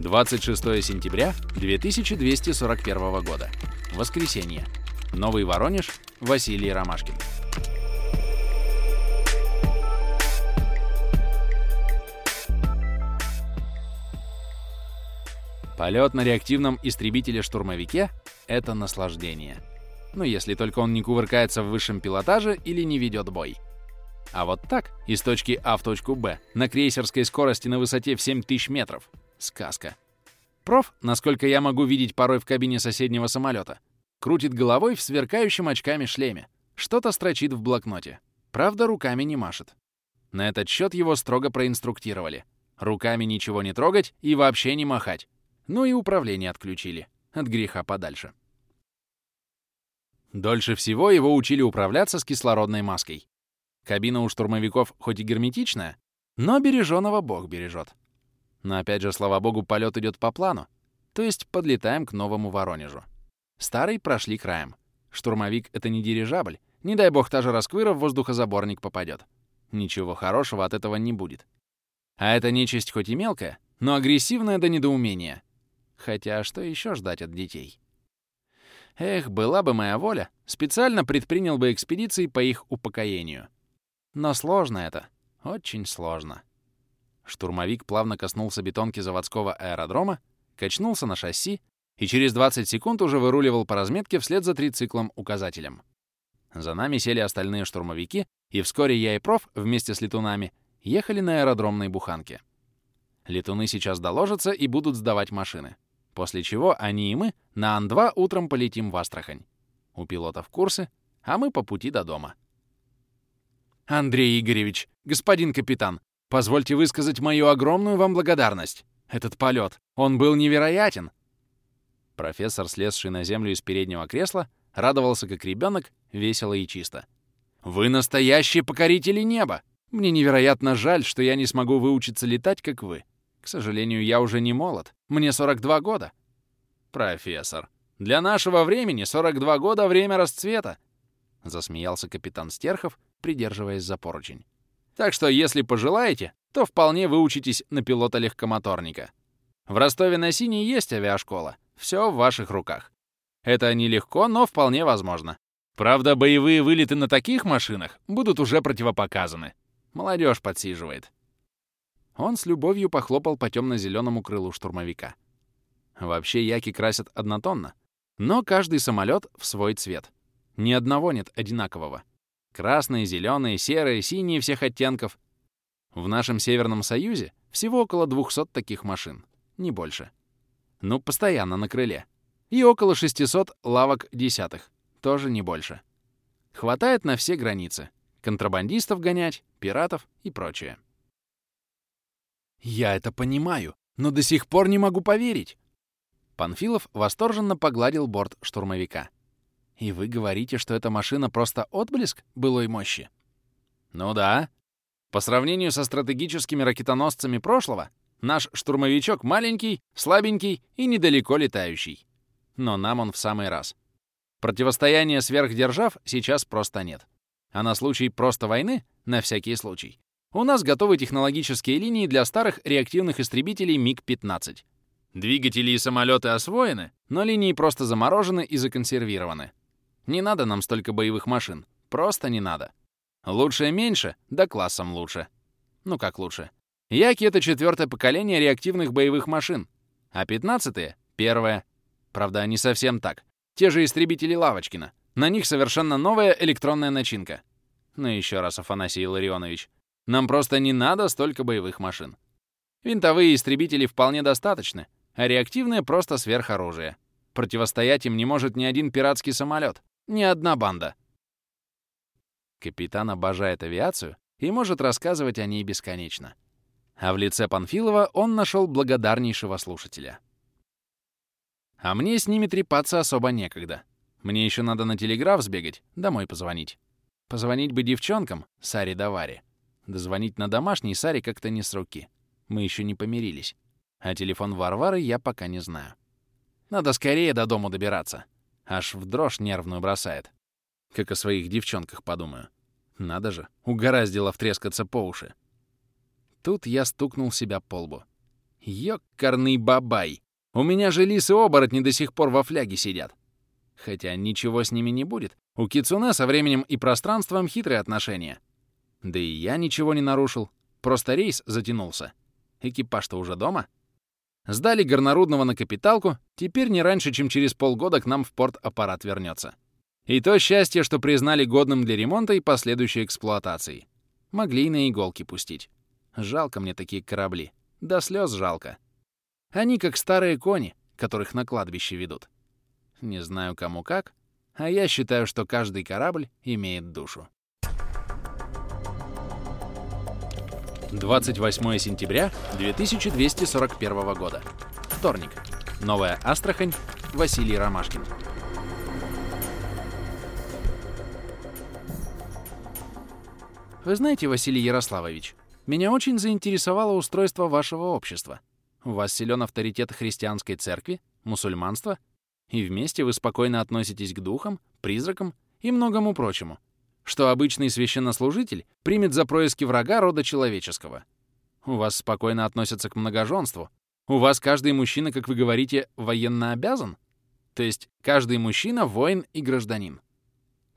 26 сентября 2241 года. Воскресенье. Новый Воронеж. Василий Ромашкин. Полет на реактивном истребителе-штурмовике — это наслаждение. Ну, если только он не кувыркается в высшем пилотаже или не ведет бой. А вот так, из точки А в точку Б, на крейсерской скорости на высоте в 7000 метров — сказка. Проф, насколько я могу видеть порой в кабине соседнего самолета, крутит головой в сверкающем очками шлеме, что-то строчит в блокноте. Правда, руками не машет. На этот счет его строго проинструктировали. Руками ничего не трогать и вообще не махать. Ну и управление отключили. От греха подальше. Дольше всего его учили управляться с кислородной маской. Кабина у штурмовиков хоть и герметичная, но береженого бог бережет. Но опять же, слава богу, полет идет по плану, то есть подлетаем к новому Воронежу. Старый прошли краем. Штурмовик — это не дирижабль, не дай бог та же расквыра в воздухозаборник попадет. Ничего хорошего от этого не будет. А эта нечисть хоть и мелкая, но агрессивная до недоумения. Хотя что еще ждать от детей? Эх, была бы моя воля, специально предпринял бы экспедиции по их упокоению. Но сложно это, очень сложно. Штурмовик плавно коснулся бетонки заводского аэродрома, качнулся на шасси и через 20 секунд уже выруливал по разметке вслед за трициклом-указателем. За нами сели остальные штурмовики, и вскоре я и проф вместе с летунами ехали на аэродромной буханке. Летуны сейчас доложатся и будут сдавать машины. После чего они и мы на Ан-2 утром полетим в Астрахань. У пилотов курсы, а мы по пути до дома. Андрей Игоревич, господин капитан, позвольте высказать мою огромную вам благодарность. Этот полет, он был невероятен. Профессор, слезший на землю из переднего кресла, радовался как ребенок, весело и чисто. «Вы настоящие покорители неба! Мне невероятно жаль, что я не смогу выучиться летать, как вы. К сожалению, я уже не молод. Мне 42 года. Профессор, для нашего времени 42 года — время расцвета. Засмеялся капитан Стерхов, придерживаясь за поручень. Так что, если пожелаете, то вполне выучитесь на пилота-легкомоторника. В Ростове-на-Сине есть авиашкола. Все в ваших руках. Это нелегко, но вполне возможно. Правда, боевые вылеты на таких машинах будут уже противопоказаны. Молодежь подсиживает. Он с любовью похлопал по темно-зеленому крылу штурмовика. Вообще яки красят однотонно, но каждый самолет в свой цвет. Ни одного нет одинакового. Красные, зеленые, серые, синие всех оттенков. В нашем Северном Союзе всего около 200 таких машин, не больше. Ну, постоянно на крыле. И около 600 лавок десятых, тоже не больше. Хватает на все границы. Контрабандистов гонять, пиратов и прочее. «Я это понимаю, но до сих пор не могу поверить!» Панфилов восторженно погладил борт штурмовика. «И вы говорите, что эта машина просто отблеск былой мощи?» «Ну да. По сравнению со стратегическими ракетоносцами прошлого, наш штурмовичок маленький, слабенький и недалеко летающий. Но нам он в самый раз. Противостояния сверхдержав сейчас просто нет. А на случай просто войны, на всякий случай, у нас готовы технологические линии для старых реактивных истребителей МиГ-15. Двигатели и самолеты освоены, но линии просто заморожены и законсервированы. Не надо нам столько боевых машин. Просто не надо. Лучше меньше, да классом лучше. Ну как лучше? Яки — это четвертое поколение реактивных боевых машин, а пятнадцатые — первое. Правда, не совсем так. Те же истребители Лавочкина. На них совершенно новая электронная начинка. Ну еще раз, Афанасий Илларионович, нам просто не надо столько боевых машин. Винтовые истребители вполне достаточны, а реактивные — просто сверхоружие. Противостоять им не может ни один пиратский самолет, ни одна банда. Капитан обожает авиацию и может рассказывать о ней бесконечно. А в лице Панфилова он нашел благодарнейшего слушателя. А мне с ними трепаться особо некогда. Мне еще надо на телеграф сбегать, домой позвонить. Позвонить бы девчонкам, Саре да Варе. Дозвонить на домашний Саре как-то не с руки. Мы еще не помирились. А телефон Варвары я пока не знаю. Надо скорее до дому добираться. Аж в дрожь нервную бросает. Как о своих девчонках подумаю. Надо же, угораздило втрескаться по уши. Тут я стукнул себя по лбу. Ёкарный бабай! У меня же лисы-оборотни до сих пор во фляге сидят. Хотя ничего с ними не будет. У Кицуне со временем и пространством хитрые отношения. Да и я ничего не нарушил. Просто рейс затянулся. Экипаж-то уже дома. Сдали горнорудного на капиталку, теперь не раньше, чем через полгода к нам в порт аппарат вернется. И то счастье, что признали годным для ремонта и последующей эксплуатации. Могли и на иголки пустить. Жалко мне такие корабли. До слез жалко. Они как старые кони, которых на кладбище ведут. Не знаю кому как, а я считаю, что каждый корабль имеет душу. 28 сентября 2241 года. Вторник. Новая Астрахань. Василий Ромашкин. Вы знаете, Василий Ярославович, меня очень заинтересовало устройство вашего общества. У вас силен авторитет христианской церкви, мусульманства и вместе вы спокойно относитесь к духам, призракам и многому прочему, что обычный священнослужитель примет за происки врага рода человеческого. У вас спокойно относятся к многоженству. У вас каждый мужчина, как вы говорите, военно обязан? То есть каждый мужчина — воин и гражданин.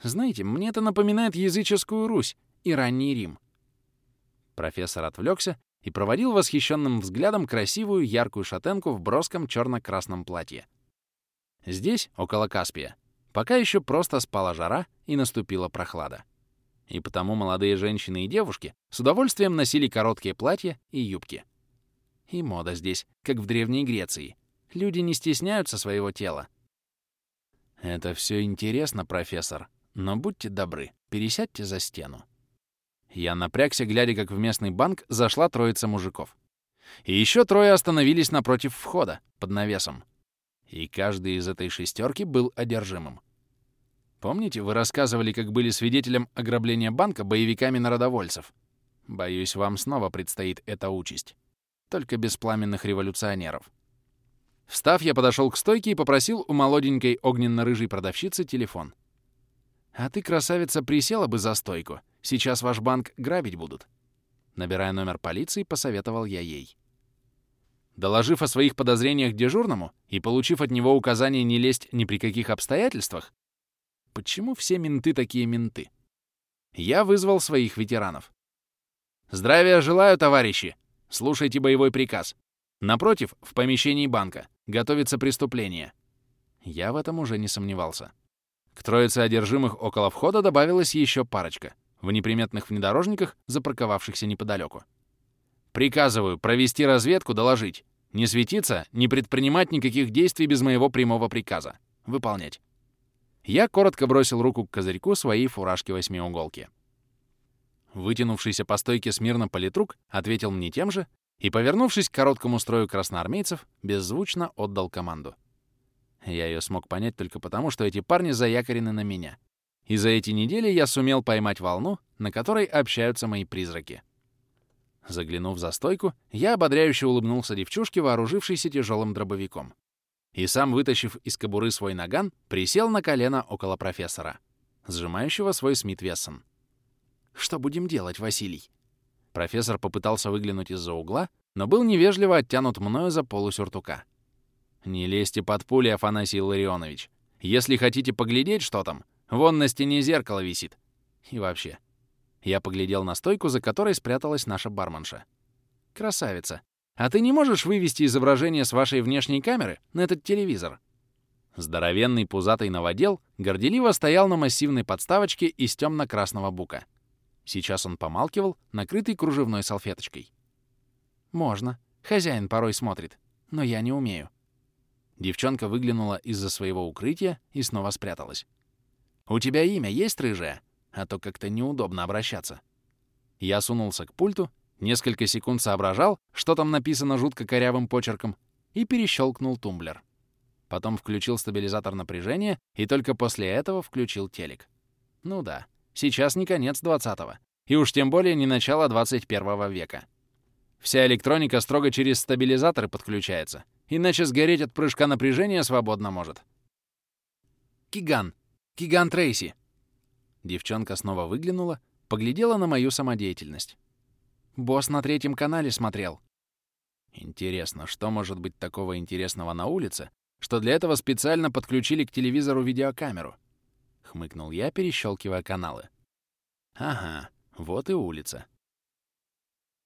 Знаете, мне это напоминает языческую Русь и ранний Рим. Профессор отвлекся и проводил восхищенным взглядом красивую яркую шатенку в броском черно-красном платье. Здесь, около Каспия, пока еще просто спала жара и наступила прохлада. И потому молодые женщины и девушки с удовольствием носили короткие платья и юбки. И мода здесь, как в Древней Греции. Люди не стесняются своего тела. Это все интересно, профессор, но будьте добры, пересядьте за стену. Я напрягся, глядя, как в местный банк зашла троица мужиков. И еще трое остановились напротив входа, под навесом и каждый из этой шестерки был одержимым. Помните, вы рассказывали, как были свидетелем ограбления банка боевиками народовольцев? Боюсь, вам снова предстоит эта участь. Только без пламенных революционеров. Встав, я подошел к стойке и попросил у молоденькой огненно-рыжей продавщицы телефон. «А ты, красавица, присела бы за стойку. Сейчас ваш банк грабить будут». Набирая номер полиции, посоветовал я ей. Доложив о своих подозрениях дежурному и получив от него указание не лезть ни при каких обстоятельствах, почему все менты такие менты? Я вызвал своих ветеранов. «Здравия желаю, товарищи! Слушайте боевой приказ. Напротив, в помещении банка, готовится преступление». Я в этом уже не сомневался. К троице одержимых около входа добавилась еще парочка в неприметных внедорожниках, запарковавшихся неподалеку. Приказываю провести разведку, доложить. Не светиться, не предпринимать никаких действий без моего прямого приказа. Выполнять. Я коротко бросил руку к козырьку своей фуражки-восьмиуголки. Вытянувшийся по стойке смирно политрук ответил мне тем же и, повернувшись к короткому строю красноармейцев, беззвучно отдал команду. Я ее смог понять только потому, что эти парни заякорены на меня. И за эти недели я сумел поймать волну, на которой общаются мои призраки. Заглянув за стойку, я ободряюще улыбнулся девчушке, вооружившейся тяжелым дробовиком. И сам, вытащив из кобуры свой наган, присел на колено около профессора, сжимающего свой Смит Вессон. «Что будем делать, Василий?» Профессор попытался выглянуть из-за угла, но был невежливо оттянут мною за полусюртука. «Не лезьте под пули, Афанасий Ларионович. Если хотите поглядеть, что там, вон на стене зеркало висит. И вообще, я поглядел на стойку, за которой спряталась наша барменша. «Красавица, а ты не можешь вывести изображение с вашей внешней камеры на этот телевизор?» Здоровенный пузатый новодел горделиво стоял на массивной подставочке из темно-красного бука. Сейчас он помалкивал, накрытый кружевной салфеточкой. «Можно. Хозяин порой смотрит. Но я не умею». Девчонка выглянула из-за своего укрытия и снова спряталась. «У тебя имя есть, рыжая?» а то как-то неудобно обращаться. Я сунулся к пульту, несколько секунд соображал, что там написано жутко корявым почерком, и перещелкнул тумблер. Потом включил стабилизатор напряжения и только после этого включил телек. Ну да, сейчас не конец 20-го, и уж тем более не начало 21 века. Вся электроника строго через стабилизаторы подключается, иначе сгореть от прыжка напряжения свободно может. Киган! Киган Трейси! Девчонка снова выглянула, поглядела на мою самодеятельность. «Босс на третьем канале смотрел». Интересно, что может быть такого интересного на улице, что для этого специально подключили к телевизору видеокамеру? Хмыкнул я, перещелкивая каналы. Ага, вот и улица.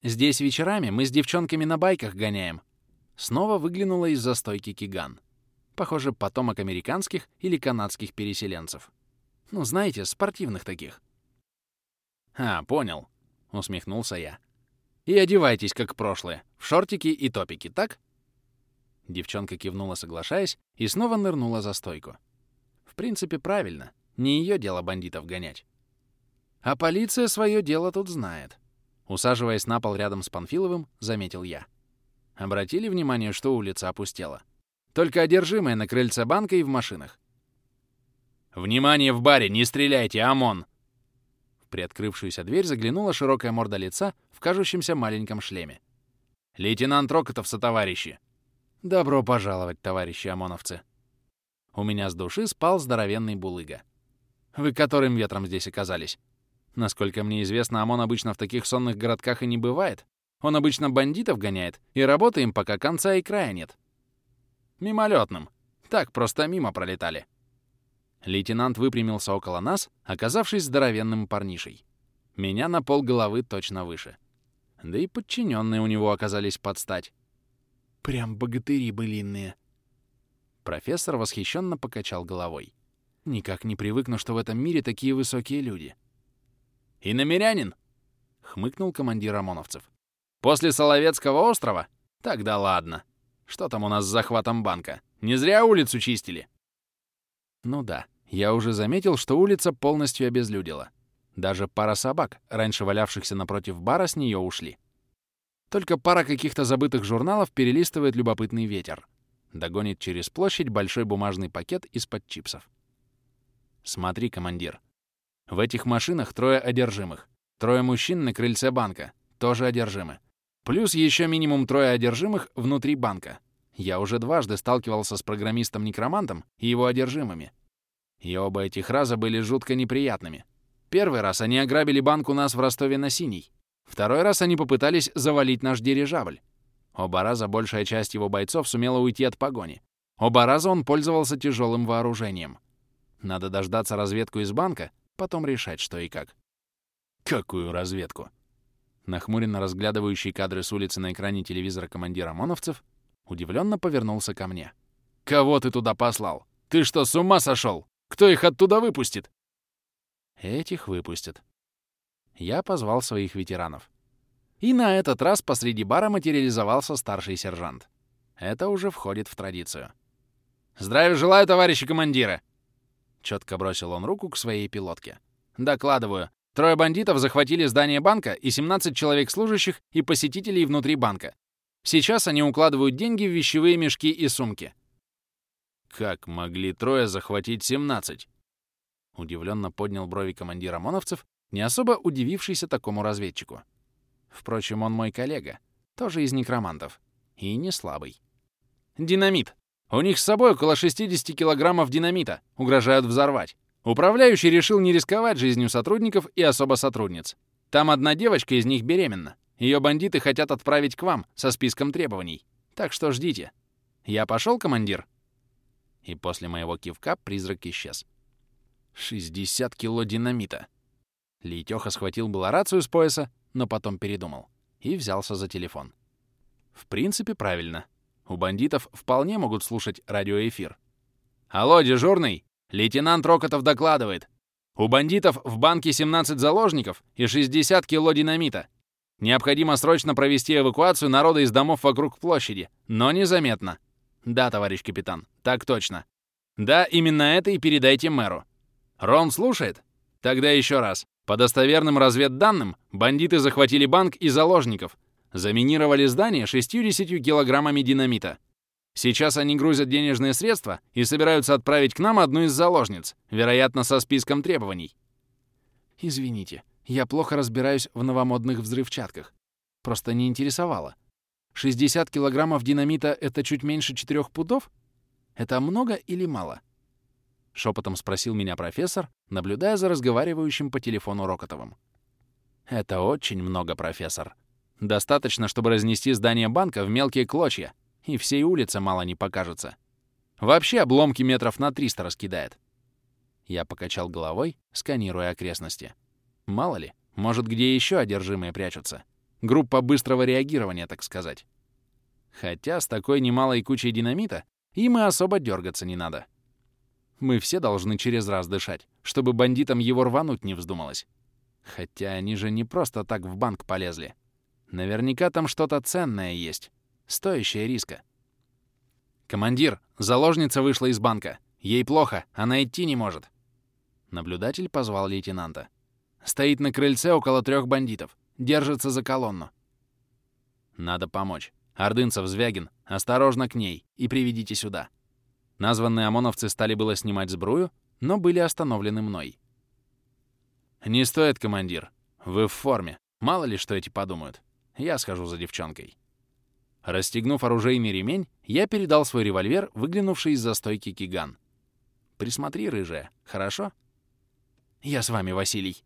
Здесь вечерами мы с девчонками на байках гоняем. Снова выглянула из-за стойки Киган. Похоже, потомок американских или канадских переселенцев. Ну, знаете, спортивных таких. «А, понял», — усмехнулся я. «И одевайтесь, как прошлое, в шортики и топики, так?» Девчонка кивнула, соглашаясь, и снова нырнула за стойку. В принципе, правильно. Не ее дело бандитов гонять. А полиция свое дело тут знает. Усаживаясь на пол рядом с Панфиловым, заметил я. Обратили внимание, что улица опустела? Только одержимые на крыльце банка и в машинах. «Внимание в баре! Не стреляйте, ОМОН!» Приоткрывшуюся дверь заглянула широкая морда лица в кажущемся маленьком шлеме. «Лейтенант Рокотов со товарищи!» «Добро пожаловать, товарищи ОМОНовцы!» У меня с души спал здоровенный булыга. «Вы которым ветром здесь оказались?» Насколько мне известно, ОМОН обычно в таких сонных городках и не бывает. Он обычно бандитов гоняет, и работаем, пока конца и края нет. Мимолетным. Так, просто мимо пролетали. Лейтенант выпрямился около нас, оказавшись здоровенным парнишей. Меня на пол головы точно выше. Да и подчиненные у него оказались под стать. Прям богатыри былинные. Профессор восхищенно покачал головой. Никак не привыкну, что в этом мире такие высокие люди. «И намерянин?» — хмыкнул командир ОМОНовцев. «После Соловецкого острова? Тогда ладно. Что там у нас с захватом банка? Не зря улицу чистили?» Ну да, я уже заметил, что улица полностью обезлюдила. Даже пара собак, раньше валявшихся напротив бара, с нее ушли. Только пара каких-то забытых журналов перелистывает любопытный ветер. Догонит через площадь большой бумажный пакет из-под чипсов. Смотри, командир. В этих машинах трое одержимых. Трое мужчин на крыльце банка. Тоже одержимы. Плюс еще минимум трое одержимых внутри банка. Я уже дважды сталкивался с программистом-некромантом и его одержимыми. И оба этих раза были жутко неприятными. Первый раз они ограбили банк у нас в Ростове-на-Синий. Второй раз они попытались завалить наш дирижабль. Оба раза большая часть его бойцов сумела уйти от погони. Оба раза он пользовался тяжелым вооружением. Надо дождаться разведку из банка, потом решать, что и как. Какую разведку? Нахмуренно разглядывающий кадры с улицы на экране телевизора командир ОМОНовцев удивленно повернулся ко мне. «Кого ты туда послал? Ты что, с ума сошел? Кто их оттуда выпустит?» «Этих выпустят». Я позвал своих ветеранов. И на этот раз посреди бара материализовался старший сержант. Это уже входит в традицию. «Здравия желаю, товарищи командиры!» Четко бросил он руку к своей пилотке. «Докладываю. Трое бандитов захватили здание банка и 17 человек служащих и посетителей внутри банка. Сейчас они укладывают деньги в вещевые мешки и сумки. Как могли трое захватить 17? Удивленно поднял брови командир ОМОНовцев, не особо удивившийся такому разведчику. Впрочем, он мой коллега, тоже из некромантов, и не слабый. «Динамит! У них с собой около 60 килограммов динамита, угрожают взорвать. Управляющий решил не рисковать жизнью сотрудников и особо сотрудниц. Там одна девочка из них беременна. Ее бандиты хотят отправить к вам со списком требований. Так что ждите. Я пошел, командир?» И после моего кивка призрак исчез. 60 кило динамита. Лейтёха схватил было рацию с пояса, но потом передумал и взялся за телефон. В принципе, правильно. У бандитов вполне могут слушать радиоэфир. «Алло, дежурный! Лейтенант Рокотов докладывает. У бандитов в банке 17 заложников и 60 кило динамита. Необходимо срочно провести эвакуацию народа из домов вокруг площади, но незаметно. Да, товарищ капитан, так точно. Да, именно это и передайте мэру. Рон слушает? Тогда еще раз. По достоверным разведданным, бандиты захватили банк и заложников, заминировали здание 60 килограммами динамита. Сейчас они грузят денежные средства и собираются отправить к нам одну из заложниц, вероятно, со списком требований. Извините, я плохо разбираюсь в новомодных взрывчатках. Просто не интересовало. 60 килограммов динамита — это чуть меньше 4 пудов? Это много или мало? Шепотом спросил меня профессор, наблюдая за разговаривающим по телефону Рокотовым. Это очень много, профессор. Достаточно, чтобы разнести здание банка в мелкие клочья, и всей улице мало не покажется. Вообще обломки метров на 300 раскидает. Я покачал головой, сканируя окрестности. Мало ли, может, где еще одержимые прячутся. Группа быстрого реагирования, так сказать. Хотя с такой немалой кучей динамита им и особо дергаться не надо. Мы все должны через раз дышать, чтобы бандитам его рвануть не вздумалось. Хотя они же не просто так в банк полезли. Наверняка там что-то ценное есть, стоящее риска. «Командир, заложница вышла из банка. Ей плохо, она идти не может». Наблюдатель позвал лейтенанта. «Стоит на крыльце около трех бандитов. Держится за колонну». «Надо помочь. Ордынцев, Звягин, осторожно к ней и приведите сюда». Названные ОМОНовцы стали было снимать сбрую, но были остановлены мной. «Не стоит, командир. Вы в форме. Мало ли, что эти подумают. Я схожу за девчонкой». Расстегнув оружейный ремень, я передал свой револьвер, выглянувший из-за стойки Киган. «Присмотри, рыжая, хорошо?» «Я с вами, Василий».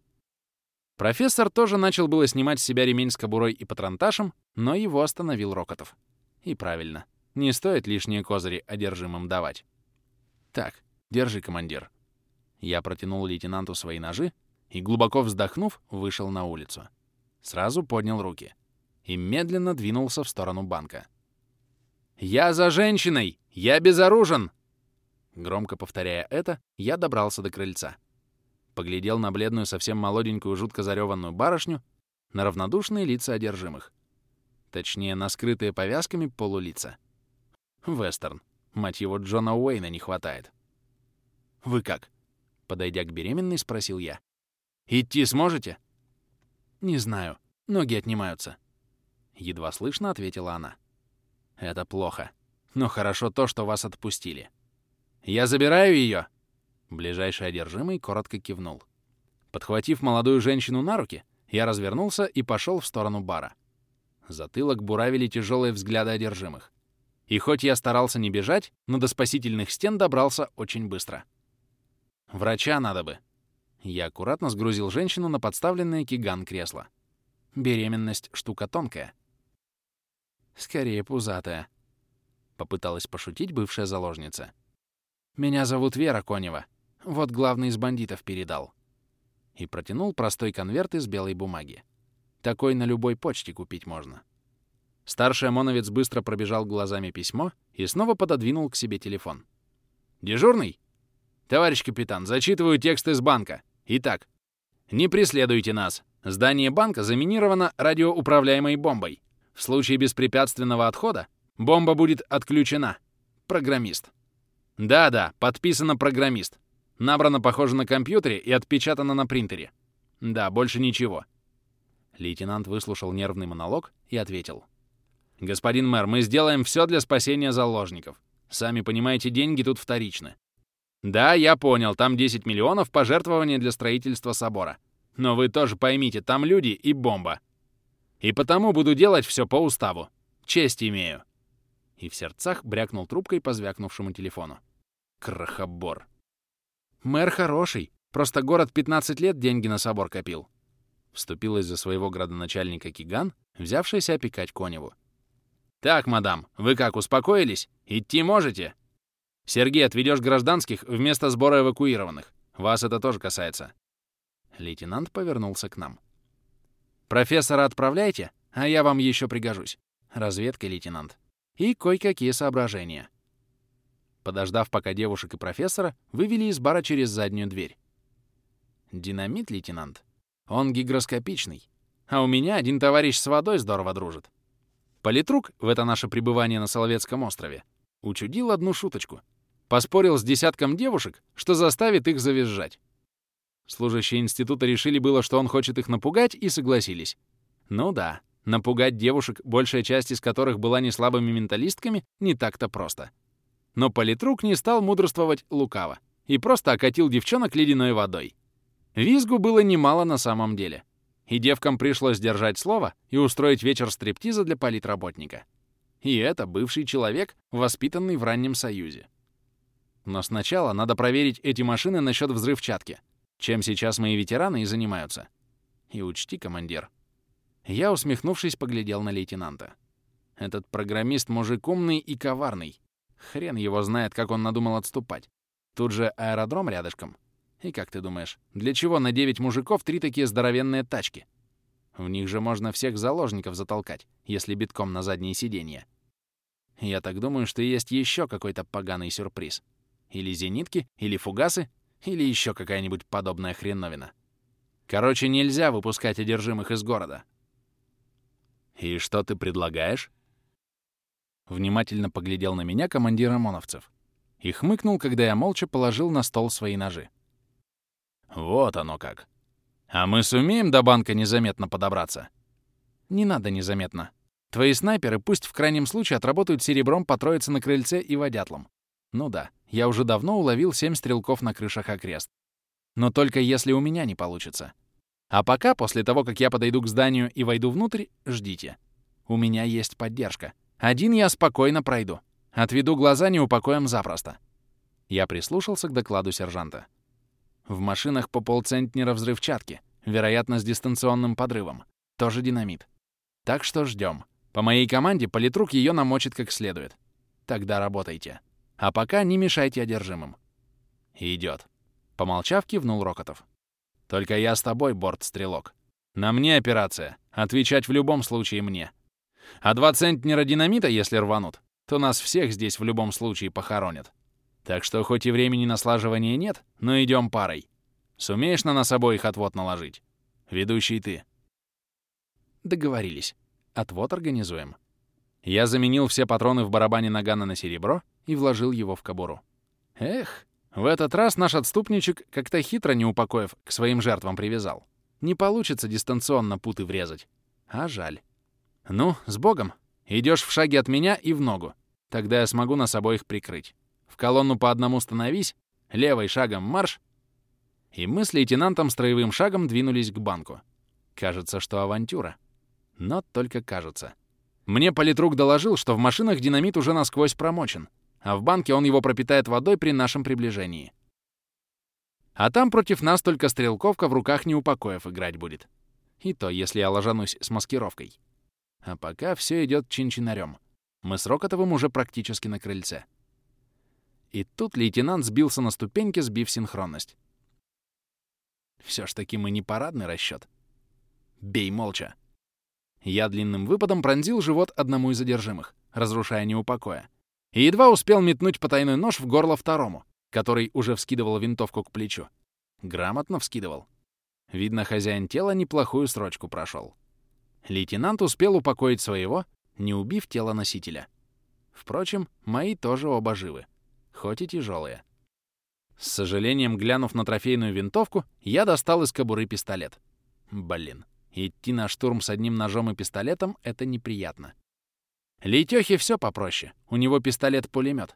Профессор тоже начал было снимать с себя ремень с кобурой и патронташем, но его остановил Рокотов. И правильно. Не стоит лишние козыри одержимым давать. «Так, держи, командир». Я протянул лейтенанту свои ножи и, глубоко вздохнув, вышел на улицу. Сразу поднял руки и медленно двинулся в сторону банка. «Я за женщиной! Я безоружен!» Громко повторяя это, я добрался до крыльца. Поглядел на бледную, совсем молоденькую, жутко зареванную барышню, на равнодушные лица одержимых. Точнее, на скрытые повязками полулица. Вестерн. Мать его, Джона Уэйна не хватает. «Вы как?» Подойдя к беременной, спросил я. «Идти сможете?» «Не знаю. Ноги отнимаются». Едва слышно ответила она. «Это плохо. Но хорошо то, что вас отпустили. Я забираю ее!» Ближайший одержимый коротко кивнул. Подхватив молодую женщину на руки, я развернулся и пошел в сторону бара. Затылок буравили тяжелые взгляды одержимых. И хоть я старался не бежать, но до спасительных стен добрался очень быстро. Врача надо бы. Я аккуратно сгрузил женщину на подставленное киган кресло. Беременность — штука тонкая. Скорее пузатая. Попыталась пошутить бывшая заложница. «Меня зовут Вера Конева. Вот главный из бандитов передал». И протянул простой конверт из белой бумаги. Такой на любой почте купить можно. Старший ОМОНовец быстро пробежал глазами письмо и снова пододвинул к себе телефон. «Дежурный?» «Товарищ капитан, зачитываю текст из банка. Итак, не преследуйте нас. Здание банка заминировано радиоуправляемой бомбой. В случае беспрепятственного отхода бомба будет отключена. Программист». «Да-да, подписано программист. Набрано, похоже, на компьютере и отпечатано на принтере. Да, больше ничего». Лейтенант выслушал нервный монолог и ответил. «Господин мэр, мы сделаем все для спасения заложников. Сами понимаете, деньги тут вторичны. Да, я понял, там 10 миллионов пожертвований для строительства собора. Но вы тоже поймите, там люди и бомба. И потому буду делать все по уставу. Честь имею». И в сердцах брякнул трубкой по звякнувшему телефону. Крохобор. «Мэр хороший. Просто город 15 лет деньги на собор копил». Вступилась за своего градоначальника Киган, взявшаяся опекать Коневу. «Так, мадам, вы как, успокоились? Идти можете?» «Сергей, отведешь гражданских вместо сбора эвакуированных. Вас это тоже касается». Лейтенант повернулся к нам. «Профессора отправляйте, а я вам еще пригожусь. Разведка, лейтенант. И кое-какие соображения». Подождав пока девушек и профессора, вывели из бара через заднюю дверь. «Динамит, лейтенант? Он гигроскопичный. А у меня один товарищ с водой здорово дружит. Политрук в это наше пребывание на Соловецком острове учудил одну шуточку. Поспорил с десятком девушек, что заставит их завизжать. Служащие института решили было, что он хочет их напугать, и согласились. Ну да, напугать девушек, большая часть из которых была не слабыми менталистками, не так-то просто. Но политрук не стал мудрствовать лукаво и просто окатил девчонок ледяной водой. Визгу было немало на самом деле и девкам пришлось держать слово и устроить вечер стриптиза для политработника. И это бывший человек, воспитанный в раннем союзе. Но сначала надо проверить эти машины насчет взрывчатки, чем сейчас мои ветераны и занимаются. И учти, командир, Я, усмехнувшись, поглядел на лейтенанта. Этот программист мужик умный и коварный. Хрен его знает, как он надумал отступать. Тут же аэродром рядышком. И как ты думаешь, для чего на девять мужиков три такие здоровенные тачки? В них же можно всех заложников затолкать, если битком на задние сиденья. Я так думаю, что есть еще какой-то поганый сюрприз. Или зенитки, или фугасы, или еще какая-нибудь подобная хреновина. Короче, нельзя выпускать одержимых из города. «И что ты предлагаешь?» Внимательно поглядел на меня командир ОМОНовцев и хмыкнул, когда я молча положил на стол свои ножи. «Вот оно как. А мы сумеем до банка незаметно подобраться?» «Не надо незаметно. Твои снайперы пусть в крайнем случае отработают серебром по троице на крыльце и водятлом. Ну да, я уже давно уловил семь стрелков на крышах окрест. Но только если у меня не получится. А пока, после того, как я подойду к зданию и войду внутрь, ждите. У меня есть поддержка. Один я спокойно пройду. Отведу глаза неупокоем запросто. Я прислушался к докладу сержанта. В машинах по полцентнера взрывчатки, вероятно, с дистанционным подрывом. Тоже динамит. Так что ждем. По моей команде политрук ее намочит как следует. Тогда работайте. А пока не мешайте одержимым. Идет. Помолчав, кивнул Рокотов. Только я с тобой, борт-стрелок. На мне операция. Отвечать в любом случае мне. А два центнера динамита, если рванут, то нас всех здесь в любом случае похоронят. Так что хоть и времени на слаживание нет, но идем парой. Сумеешь на нас обоих отвод наложить? Ведущий ты. Договорились. Отвод организуем. Я заменил все патроны в барабане нагана на серебро и вложил его в кобуру. Эх, в этот раз наш отступничек как-то хитро не упокоив к своим жертвам привязал. Не получится дистанционно путы врезать. А жаль. Ну, с Богом. Идешь в шаге от меня и в ногу. Тогда я смогу нас обоих прикрыть. В колонну по одному становись, левой шагом марш. И мы с лейтенантом строевым шагом двинулись к банку. Кажется, что авантюра. Но только кажется. Мне политрук доложил, что в машинах динамит уже насквозь промочен, а в банке он его пропитает водой при нашем приближении. А там против нас только стрелковка в руках неупокоев играть будет. И то, если я ложанусь с маскировкой. А пока все идет чин-чинарем. Мы с Рокотовым уже практически на крыльце. И тут лейтенант сбился на ступеньке, сбив синхронность. Все ж таки мы не парадный расчет. Бей молча. Я длинным выпадом пронзил живот одному из задержимых, разрушая неупокоя. И едва успел метнуть потайной нож в горло второму, который уже вскидывал винтовку к плечу. Грамотно вскидывал. Видно, хозяин тела неплохую срочку прошел. Лейтенант успел упокоить своего, не убив тело носителя. Впрочем, мои тоже оба живы, хоть и тяжелые. С сожалением, глянув на трофейную винтовку, я достал из кобуры пистолет. Блин, Идти на штурм с одним ножом и пистолетом — это неприятно. Лейтёхе всё попроще. У него пистолет-пулемёт.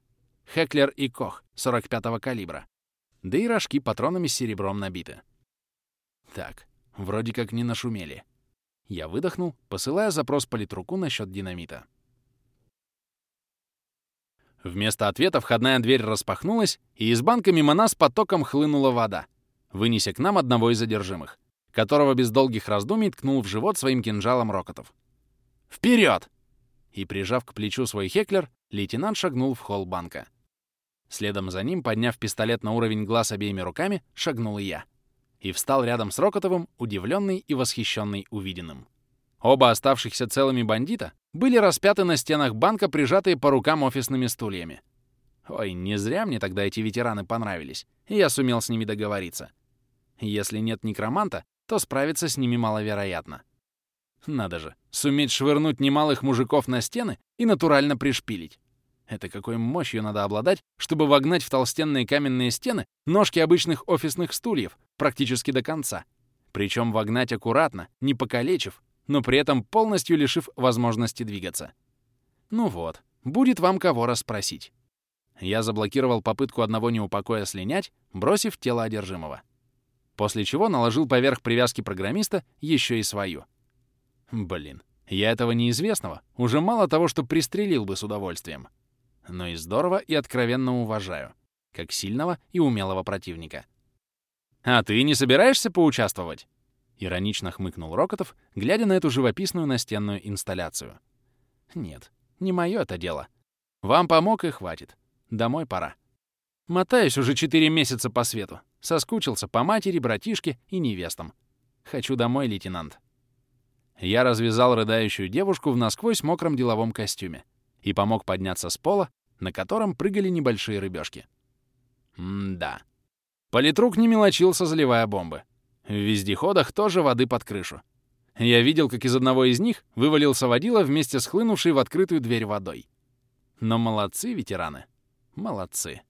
Хеклер и Кох 45-го калибра. Да и рожки патронами с серебром набиты. Так, вроде как не нашумели. Я выдохнул, посылая запрос политруку насчёт динамита. Вместо ответа входная дверь распахнулась, и из банка мимо нас потоком хлынула вода, вынеся к нам одного из задержимых которого без долгих раздумий ткнул в живот своим кинжалом Рокотов. «Вперед!» И, прижав к плечу свой хеклер, лейтенант шагнул в холл банка. Следом за ним, подняв пистолет на уровень глаз обеими руками, шагнул и я. И встал рядом с Рокотовым, удивленный и восхищенный увиденным. Оба оставшихся целыми бандита были распяты на стенах банка, прижатые по рукам офисными стульями. Ой, не зря мне тогда эти ветераны понравились, и я сумел с ними договориться. Если нет некроманта, то справиться с ними маловероятно. Надо же, суметь швырнуть немалых мужиков на стены и натурально пришпилить. Это какой мощью надо обладать, чтобы вогнать в толстенные каменные стены ножки обычных офисных стульев практически до конца. Причем вогнать аккуратно, не покалечив, но при этом полностью лишив возможности двигаться. Ну вот, будет вам кого расспросить. Я заблокировал попытку одного неупокоя слинять, бросив тело одержимого после чего наложил поверх привязки программиста еще и свою. Блин, я этого неизвестного уже мало того, что пристрелил бы с удовольствием, но и здорово и откровенно уважаю, как сильного и умелого противника. «А ты не собираешься поучаствовать?» Иронично хмыкнул Рокотов, глядя на эту живописную настенную инсталляцию. Нет, не мое это дело. Вам помог и хватит. Домой пора. Мотаюсь уже четыре месяца по свету. Соскучился по матери, братишке и невестам. Хочу домой, лейтенант. Я развязал рыдающую девушку в насквозь мокром деловом костюме и помог подняться с пола, на котором прыгали небольшие рыбешки. М-да. Политрук не мелочился, заливая бомбы. В вездеходах тоже воды под крышу. Я видел, как из одного из них вывалился водила вместе с хлынувшей в открытую дверь водой. Но молодцы ветераны. Молодцы.